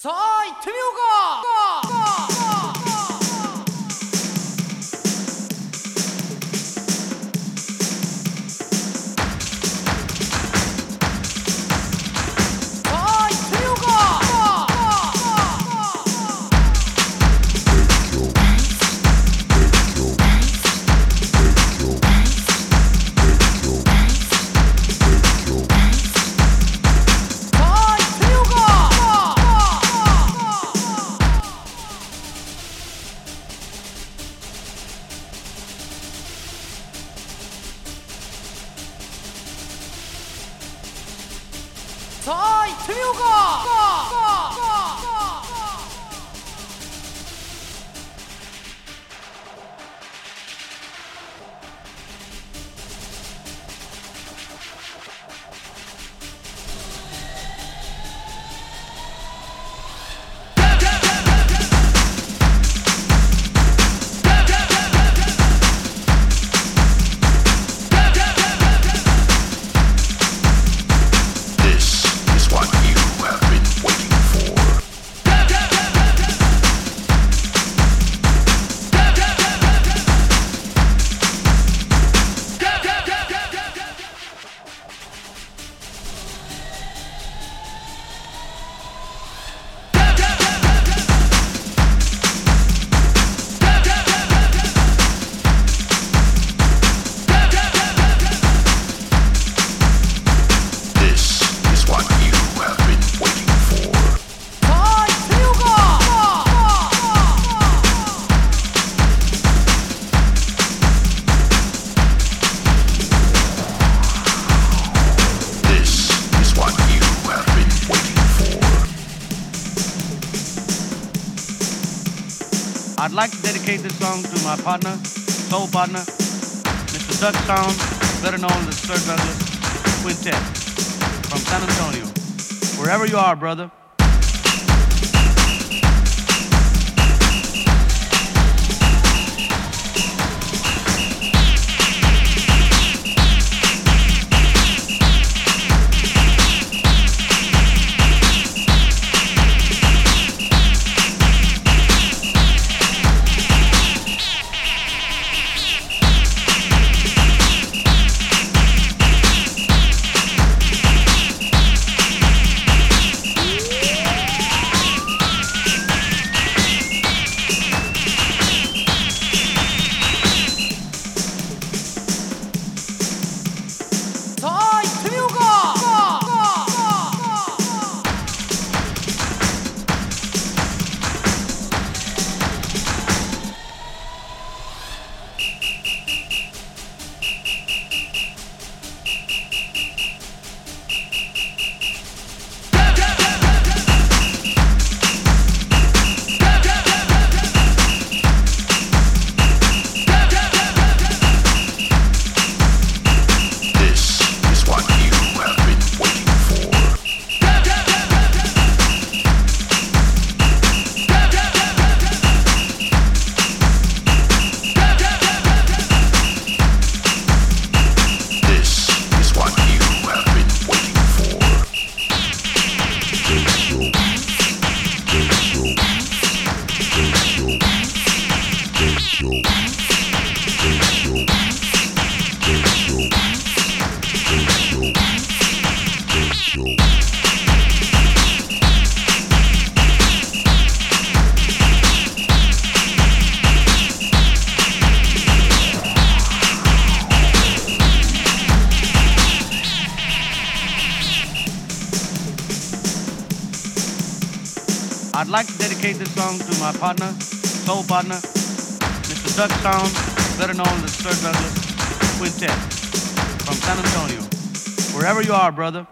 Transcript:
さあ行ってみようか。 자, 이태효가! I'd like to dedicate this song to my partner, soul partner, Mr. Doug Sahm, better known as Sir Douglas Quintet from San Antonio. Wherever you are, brother. I'd like to dedicate this song to my partner, soul partner, Mr. Doug Sahm, better known as Sir Douglas Quintet from San Antonio. Wherever you are, brother.